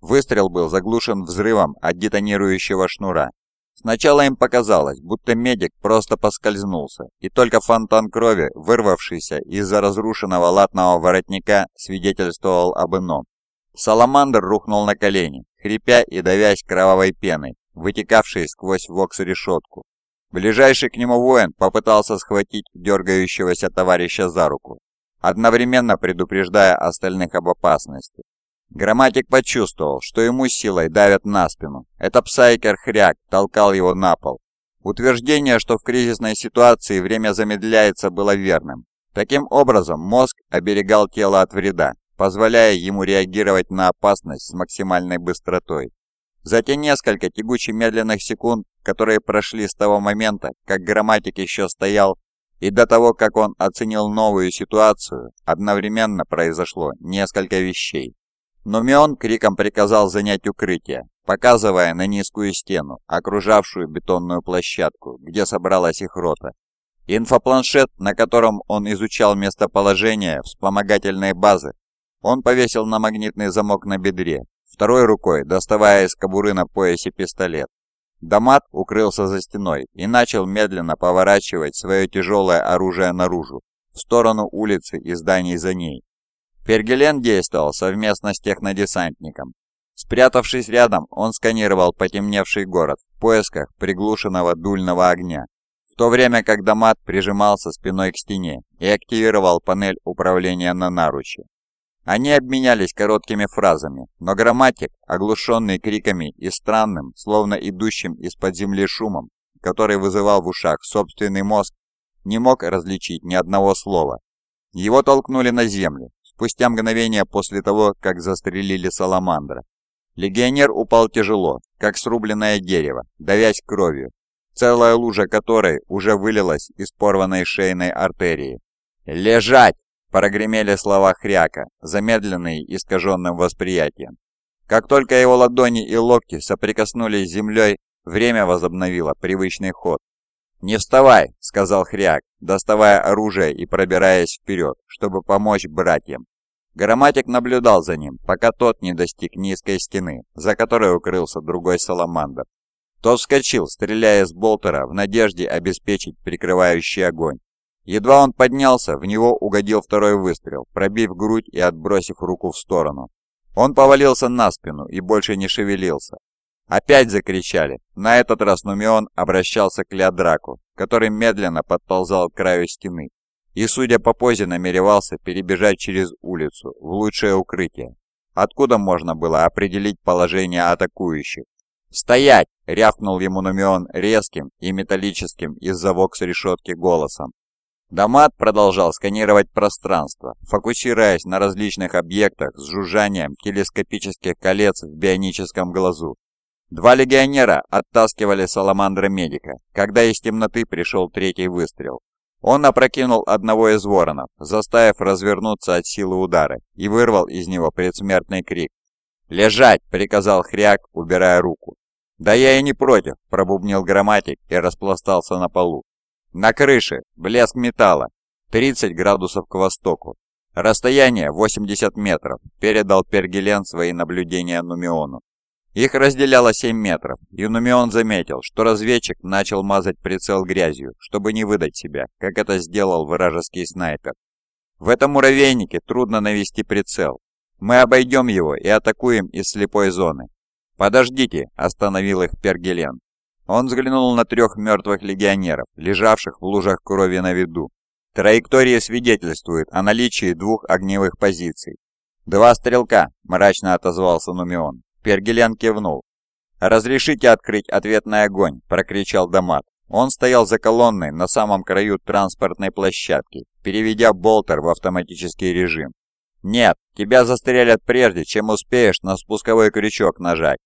Выстрел был заглушен взрывом от детонирующего шнура. Сначала им показалось, будто медик просто поскользнулся, и только фонтан крови, вырвавшийся из-за разрушенного латного воротника, свидетельствовал об ином. Саламандр рухнул на колени, хрипя и давясь кровавой пеной, вытекавшей сквозь вокс-решетку. Ближайший к нему воин попытался схватить дергающегося товарища за руку, одновременно предупреждая остальных об опасности. Грамматик почувствовал, что ему силой давят на спину. Это псайкер-хряк толкал его на пол. Утверждение, что в кризисной ситуации время замедляется, было верным. Таким образом, мозг оберегал тело от вреда, позволяя ему реагировать на опасность с максимальной быстротой. За те несколько тягуче медленных секунд, которые прошли с того момента, как грамматик еще стоял, и до того, как он оценил новую ситуацию, одновременно произошло несколько вещей. Нумион криком приказал занять укрытие, показывая на низкую стену, окружавшую бетонную площадку, где собралась их рота. Инфопланшет, на котором он изучал местоположение вспомогательной базы, он повесил на магнитный замок на бедре, второй рукой доставая из кобуры на поясе пистолет. Дамат укрылся за стеной и начал медленно поворачивать свое тяжелое оружие наружу, в сторону улицы и зданий за ней. Пергелен действовал совместно с технодесантником. Спрятавшись рядом, он сканировал потемневший город в поисках приглушенного дульного огня, в то время как Дамат прижимался спиной к стене и активировал панель управления на наруче. Они обменялись короткими фразами, но грамматик, оглушенный криками и странным, словно идущим из-под земли шумом, который вызывал в ушах собственный мозг, не мог различить ни одного слова. Его толкнули на землю, спустя мгновение после того, как застрелили Саламандра. Легионер упал тяжело, как срубленное дерево, давясь кровью, целая лужа которой уже вылилась из порванной шейной артерии. «Лежать!» – прогремели слова Хряка, замедленные искаженным восприятием. Как только его ладони и локти соприкоснулись с землей, время возобновило привычный ход. «Не вставай!» — сказал Хряк, доставая оружие и пробираясь вперед, чтобы помочь братьям. Грамматик наблюдал за ним, пока тот не достиг низкой стены, за которой укрылся другой саламандр. Тот вскочил, стреляя с болтера в надежде обеспечить прикрывающий огонь. Едва он поднялся, в него угодил второй выстрел, пробив грудь и отбросив руку в сторону. Он повалился на спину и больше не шевелился, Опять закричали. На этот раз Нумион обращался к Леодраку, который медленно подползал к краю стены и, судя по позе, намеревался перебежать через улицу в лучшее укрытие, откуда можно было определить положение атакующих. «Стоять!» — рявкнул ему Нумион резким и металлическим из-за вокс решетки голосом. Дамат продолжал сканировать пространство, фокусируясь на различных объектах с жужжанием телескопических колец в бионическом глазу. Два легионера оттаскивали саламандра-медика, когда из темноты пришел третий выстрел. Он опрокинул одного из воронов, заставив развернуться от силы удара, и вырвал из него предсмертный крик. «Лежать!» — приказал Хряк, убирая руку. «Да я и не против!» — пробубнил грамматик и распластался на полу. «На крыше! Блеск металла! 30 градусов к востоку! Расстояние 80 метров!» — передал Пергелен свои наблюдения Нумиону. Их разделяло 7 метров, и Нумион заметил, что разведчик начал мазать прицел грязью, чтобы не выдать себя, как это сделал вражеский снайпер. В этом муравейнике трудно навести прицел. Мы обойдем его и атакуем из слепой зоны. «Подождите», — остановил их Пергелен. Он взглянул на трех мертвых легионеров, лежавших в лужах крови на виду. Траектория свидетельствует о наличии двух огневых позиций. «Два стрелка», — мрачно отозвался Нумион. Пергелян кивнул. «Разрешите открыть ответный огонь!» – прокричал Дамат. Он стоял за колонной на самом краю транспортной площадки, переведя болтер в автоматический режим. «Нет, тебя застрелят прежде, чем успеешь на спусковой крючок нажать.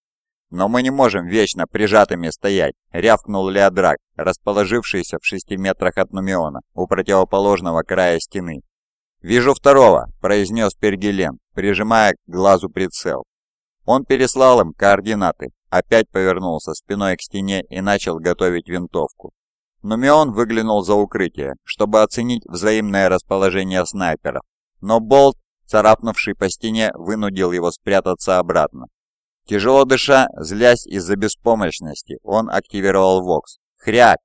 Но мы не можем вечно прижатыми стоять», — рявкнул Леодрак, расположившийся в шести метрах от Нумиона, у противоположного края стены. «Вижу второго», — произнес Пергелен, прижимая к глазу прицел. Он переслал им координаты, опять повернулся спиной к стене и начал готовить винтовку. Нумион выглянул за укрытие, чтобы оценить взаимное расположение снайперов, но болт, царапнувший по стене, вынудил его спрятаться обратно. Тяжело дыша, злясь из-за беспомощности, он активировал Вокс. «Хряк!»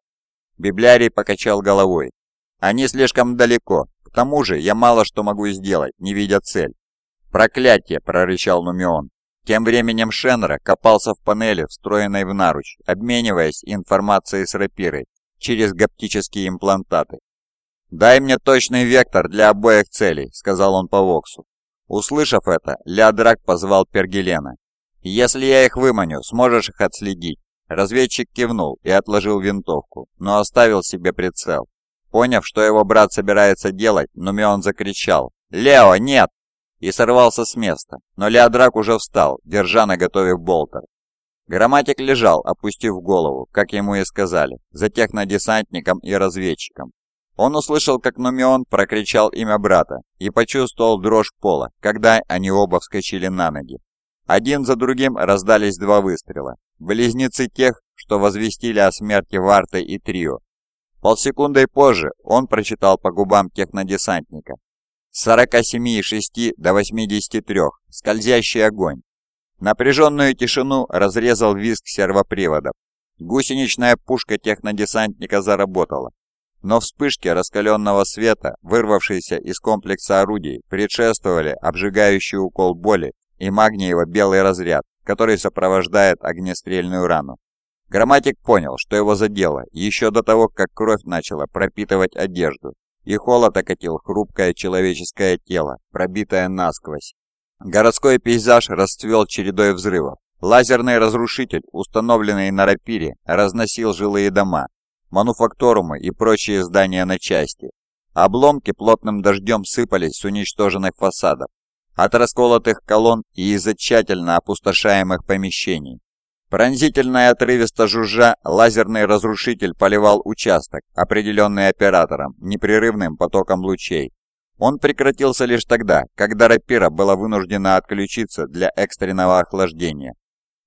Библиарий покачал головой. «Они слишком далеко. К тому же я мало что могу сделать, не видя цель». «Проклятие!» – прорычал Нумион. Тем временем Шенра копался в панели, встроенной в наруч, обмениваясь информацией с рапирой через гаптические имплантаты. «Дай мне точный вектор для обоих целей», — сказал он по Воксу. Услышав это, Леодрак позвал Пергелена. «Если я их выманю, сможешь их отследить?» Разведчик кивнул и отложил винтовку, но оставил себе прицел. Поняв, что его брат собирается делать, Нумион закричал «Лео, нет!» И сорвался с места, но Леодрак уже встал, держа на готове болтер. Грамматик лежал, опустив голову, как ему и сказали, за технодесантником и разведчиком. Он услышал, как Нумион прокричал имя брата и почувствовал дрожь пола, когда они оба вскочили на ноги. Один за другим раздались два выстрела. Близнецы тех, что возвестили о смерти Варты и Трио. Полсекундой позже он прочитал по губам технодесантника. С 47,6 до 83. Скользящий огонь. Напряженную тишину разрезал визг сервоприводов. Гусеничная пушка технодесантника заработала. Но вспышки раскаленного света, вырвавшиеся из комплекса орудий, предшествовали обжигающий укол боли и магниево-белый разряд, который сопровождает огнестрельную рану. Грамматик понял, что его задело еще до того, как кровь начала пропитывать одежду, и холод окатил хрупкое человеческое тело, пробитое насквозь. Городской пейзаж расцвел чередой взрывов. Лазерный разрушитель, установленный на рапире, разносил жилые дома, мануфакторумы и прочие здания на части. Обломки плотным дождем сыпались с уничтоженных фасадов, от расколотых колонн и из-за тщательно опустошаемых помещений. Пронзительно и отрывисто жужжа, лазерный разрушитель поливал участок, определенный оператором, непрерывным потоком лучей. Он прекратился лишь тогда, когда рапира была вынуждена отключиться для экстренного охлаждения.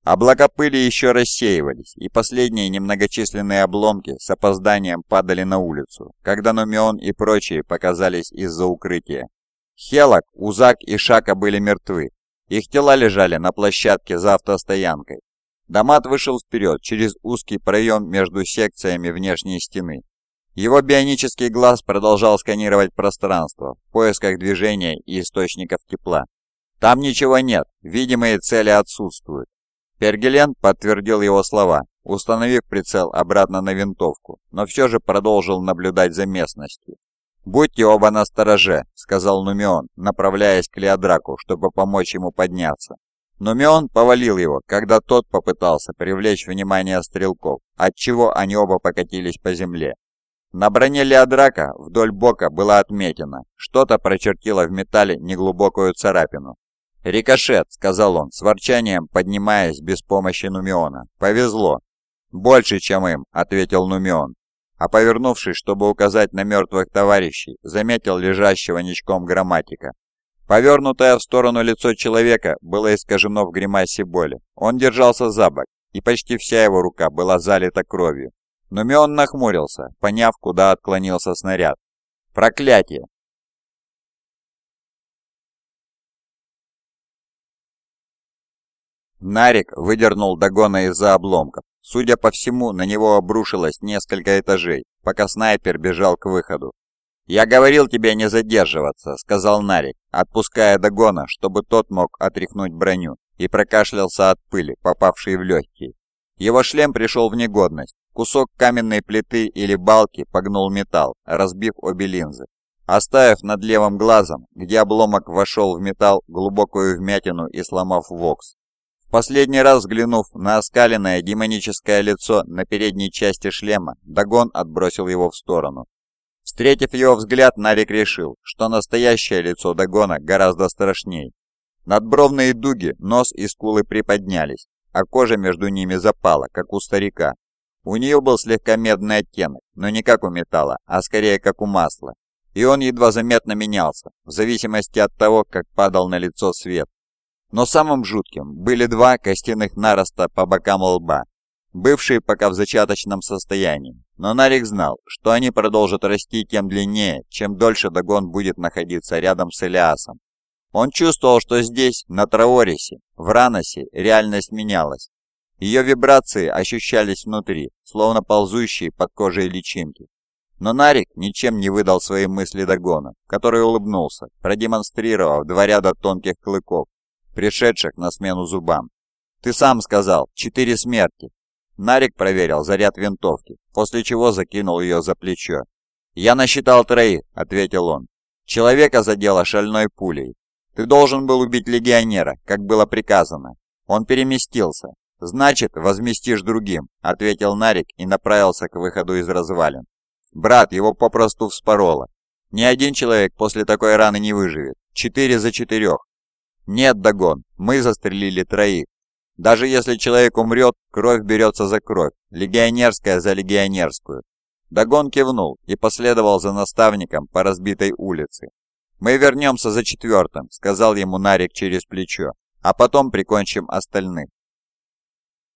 Облака пыли еще рассеивались, и последние немногочисленные обломки с опозданием падали на улицу, когда Нумион и прочие показались из-за укрытия. Хелок, Узак и Шака были мертвы. Их тела лежали на площадке за автостоянкой. Дамат вышел вперед через узкий проем между секциями внешней стены. Его бионический глаз продолжал сканировать пространство в поисках движения и источников тепла. Там ничего нет, видимые цели отсутствуют. Пергелен подтвердил его слова, установив прицел обратно на винтовку, но все же продолжил наблюдать за местностью. «Будьте оба настороже», — сказал Нумион, направляясь к Леодраку, чтобы помочь ему подняться. Нумион повалил его, когда тот попытался привлечь внимание стрелков, отчего они оба покатились по земле. На броне Леодрака вдоль бока была отметина, что-то прочертило в металле неглубокую царапину, «Рикошет», — сказал он, с ворчанием поднимаясь без помощи Нумиона. «Повезло». «Больше, чем им», — ответил Нумион. А повернувшись, чтобы указать на мертвых товарищей, заметил лежащего ничком грамматика. Повернутое в сторону лицо человека было искажено в гримасе боли. Он держался за бок, и почти вся его рука была залита кровью. Нумион нахмурился, поняв, куда отклонился снаряд. «Проклятие! Нарик выдернул Дагона из-за обломков. Судя по всему, на него обрушилось несколько этажей, пока снайпер бежал к выходу. «Я говорил тебе не задерживаться», — сказал Нарик, отпуская Дагона, чтобы тот мог отряхнуть броню, и прокашлялся от пыли, попавшей в легкие. Его шлем пришел в негодность. Кусок каменной плиты или балки погнул металл, разбив обе линзы, оставив над левым глазом, где обломок вошел в металл, глубокую вмятину и сломав вокс. Последний раз взглянув на оскаленное демоническое лицо на передней части шлема, Дагон отбросил его в сторону. Встретив его взгляд, Нарик решил, что настоящее лицо Дагона гораздо страшней. Надбровные дуги, нос и скулы приподнялись, а кожа между ними запала, как у старика. У нее был слегка медный оттенок, но не как у металла, а скорее как у масла. И он едва заметно менялся, в зависимости от того, как падал на лицо свет. Но самым жутким были два костяных нароста по бокам лба, бывшие пока в зачаточном состоянии. Но Нарик знал, что они продолжат расти тем длиннее, чем дольше Дагон будет находиться рядом с Элиасом. Он чувствовал, что здесь, на Траорисе, в Раносе, реальность менялась. Ее вибрации ощущались внутри, словно ползущие под кожей личинки. Но Нарик ничем не выдал свои мысли Дагона, который улыбнулся, продемонстрировав два ряда тонких клыков, пришедших на смену зубам. «Ты сам сказал, четыре смерти!» Нарик проверил заряд винтовки, после чего закинул ее за плечо. «Я насчитал троих», — ответил он. «Человека задело шальной пулей. Ты должен был убить легионера, как было приказано. Он переместился. Значит, возместишь другим», — ответил Нарик и направился к выходу из развалин. Брат его попросту вспороло. Ни один человек после такой раны не выживет. Четыре за четырех. Нет, Дагон, мы застрелили троих. Даже если человек умрет, кровь берется за кровь, легионерская за легионерскую. Дагон кивнул и последовал за наставником по разбитой улице. «Мы вернемся за четвертым», — сказал ему Нарик через плечо, «а потом прикончим остальных».